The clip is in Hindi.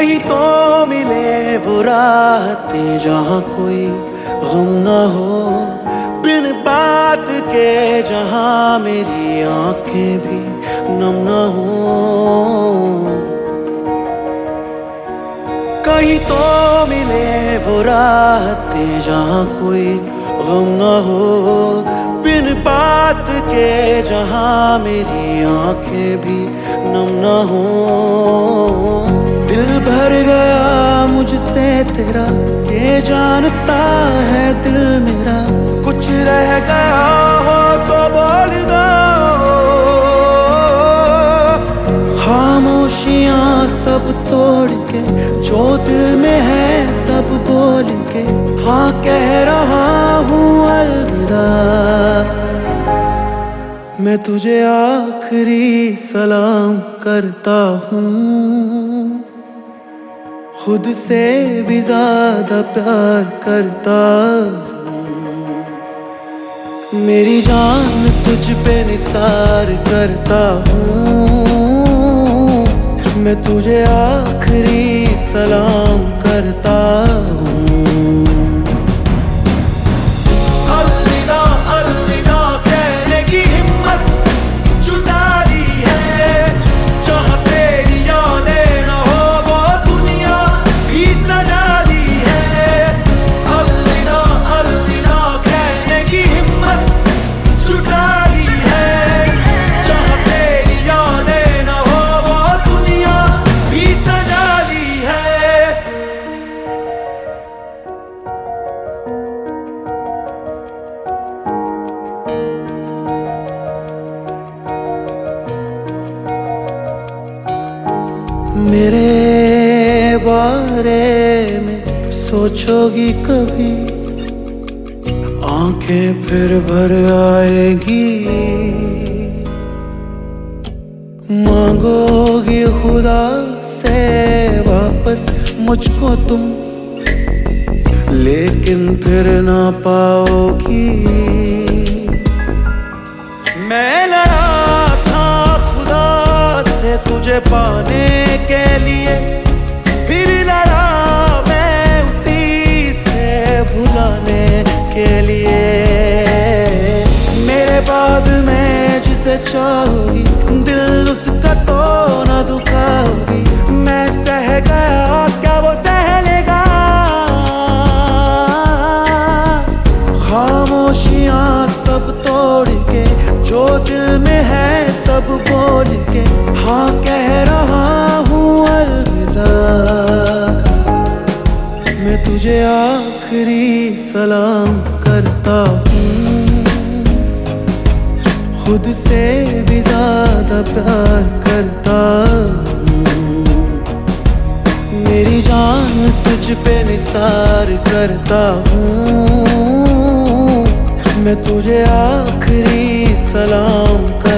कहीं तो मिले वो राहते जहाँ कोई गम ना हो। बिन बात के जहाँ मेरी आँखें भी नम ना हो। कहीं तो मिले वो राहते जहाँ कोई गम ना हो। बिन बात के जहाँ मेरी आँखें भी नम ना हो। भर गया मुझसे तेरा, ये जानता है दिल मेरा। कुछ रह गया हो तो बोल दो। खामोशियाँ सब तोड़ के, जो दिल में है सब बोल के हाँ कह रहा हूँ अलविदा। मैं तुझे आखिरी सलाम करता हूँ। खुद से भी ज़्यादा प्यार करता मेरी जान तुझ पे निसार करता हूँ। मैं तुझे आखिरी सलाम करता मेरे बारे में सोचोगी कभी? आँखें फिर भर आएगी। मांगोगी खुदा से वापस, मुझको तुम। लेकिन फिर ना पाओगी। मैं लड़ा था खुदा से तुझे पाने सब बोल के हाँ कह रहा हूँ अलविदा। मैं तुझे आखिरी सलाम करता हूँ, खुद से भी ज़्यादा प्यार करता हूँ। मेरी जान तुझ पे निसार करता हूँ, मैं तुझे आखिरी सलाम करता